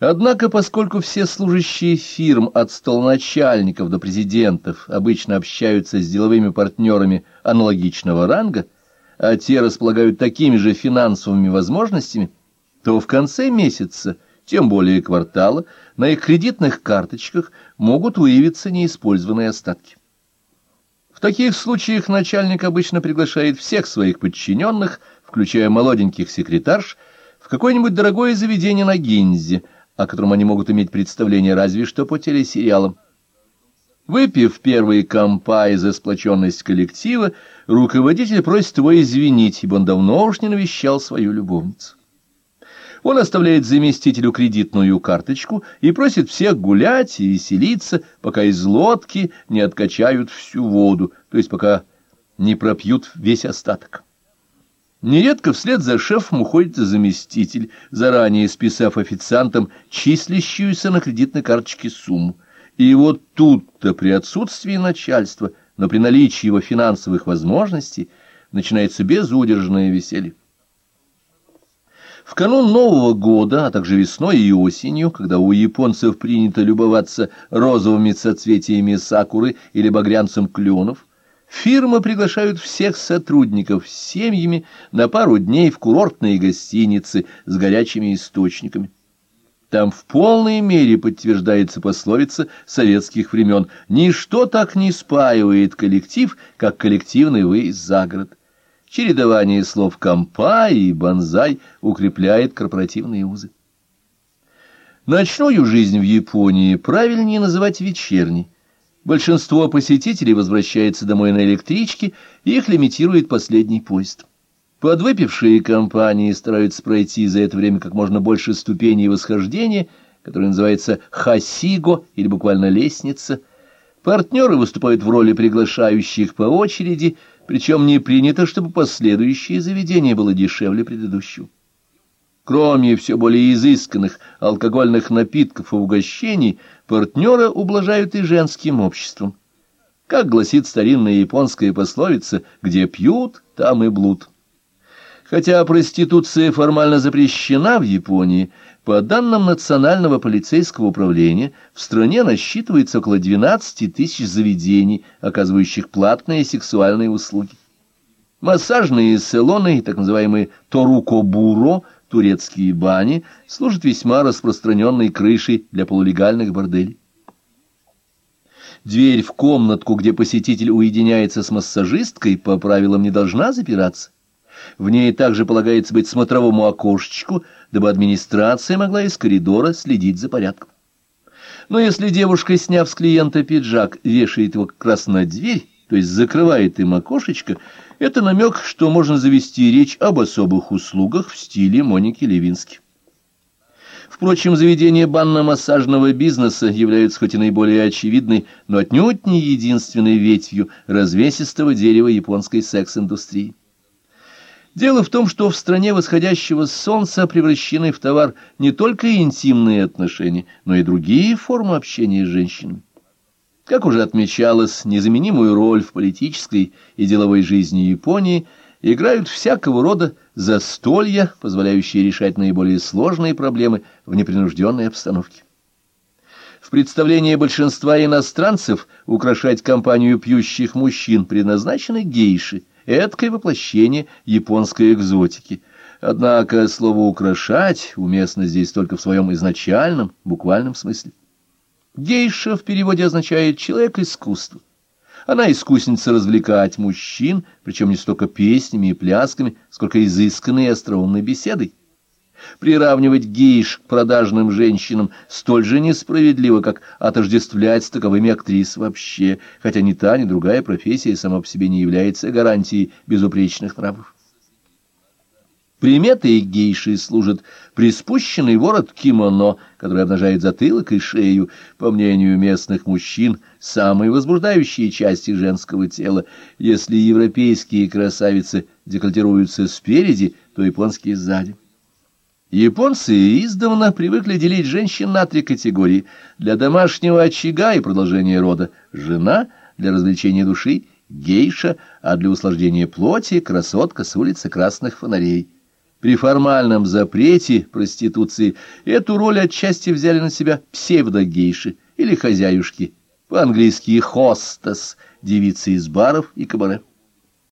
Однако, поскольку все служащие фирм от столоначальников до президентов обычно общаются с деловыми партнерами аналогичного ранга, а те располагают такими же финансовыми возможностями, то в конце месяца, тем более квартала, на их кредитных карточках могут выявиться неиспользованные остатки. В таких случаях начальник обычно приглашает всех своих подчиненных, включая молоденьких секретарш, в какое-нибудь дорогое заведение на Гинзе – о котором они могут иметь представление разве что по телесериалам. Выпив первый компай за сплоченность коллектива, руководитель просит его извинить, ибо он давно уж не навещал свою любовницу. Он оставляет заместителю кредитную карточку и просит всех гулять и веселиться, пока из лодки не откачают всю воду, то есть пока не пропьют весь остаток. Нередко вслед за шефом уходит заместитель, заранее списав официантам числящуюся на кредитной карточке сумму. И вот тут-то при отсутствии начальства, но при наличии его финансовых возможностей, начинается безудержное веселье. В канун Нового года, а также весной и осенью, когда у японцев принято любоваться розовыми соцветиями сакуры или багрянцем кленов, Фирмы приглашают всех сотрудников с семьями на пару дней в курортные гостиницы с горячими источниками. Там в полной мере подтверждается пословица советских времен «Ничто так не спаивает коллектив, как коллективный выезд за город». Чередование слов «компай» и «банзай» укрепляет корпоративные узы. Ночную жизнь в Японии правильнее называть вечерней. Большинство посетителей возвращается домой на электричке, их лимитирует последний поезд. Подвыпившие компании стараются пройти за это время как можно больше ступеней восхождения, которое называется хасиго или буквально лестница. Партнеры выступают в роли приглашающих по очереди, причем не принято, чтобы последующее заведение было дешевле предыдущего. Кроме все более изысканных алкогольных напитков и угощений, партнера ублажают и женским обществом. Как гласит старинная японская пословица, где пьют, там и блуд. Хотя проституция формально запрещена в Японии, по данным Национального полицейского управления, в стране насчитывается около 12 тысяч заведений, оказывающих платные сексуальные услуги. Массажные салоны, так называемые торукобуро, турецкие бани служат весьма распространенной крышей для полулегальных борделей. Дверь в комнатку, где посетитель уединяется с массажисткой, по правилам не должна запираться. В ней также полагается быть смотровому окошечку, дабы администрация могла из коридора следить за порядком. Но если девушка, сняв с клиента пиджак, вешает его как раз на дверь, то есть закрывает им окошечко, это намек, что можно завести речь об особых услугах в стиле Моники Левински. Впрочем, заведения банно-массажного бизнеса являются хоть и наиболее очевидной, но отнюдь не единственной ветвью развесистого дерева японской секс-индустрии. Дело в том, что в стране восходящего солнца превращены в товар не только интимные отношения, но и другие формы общения с женщинами. Как уже отмечалось, незаменимую роль в политической и деловой жизни Японии играют всякого рода застолья, позволяющие решать наиболее сложные проблемы в непринужденной обстановке. В представлении большинства иностранцев украшать компанию пьющих мужчин предназначены гейши, эткое воплощение японской экзотики. Однако слово «украшать» уместно здесь только в своем изначальном, буквальном смысле. Гейша в переводе означает «человек искусства». Она искусница развлекать мужчин, причем не столько песнями и плясками, сколько изысканной и остроумной беседой. Приравнивать гейш к продажным женщинам столь же несправедливо, как отождествлять с таковыми актрис вообще, хотя ни та, ни другая профессия сама по себе не является гарантией безупречных нравов. Приметой гейши служит приспущенный ворот кимоно, который обнажает затылок и шею, по мнению местных мужчин, самые возбуждающие части женского тела. Если европейские красавицы декольтируются спереди, то японские сзади. Японцы издавна привыкли делить женщин на три категории. Для домашнего очага и продолжения рода – жена, для развлечения души – гейша, а для услаждения плоти – красотка с улицы красных фонарей – При формальном запрете проституции эту роль отчасти взяли на себя псевдогейши или хозяюшки, по-английски «хостес», девицы из баров и кабаре.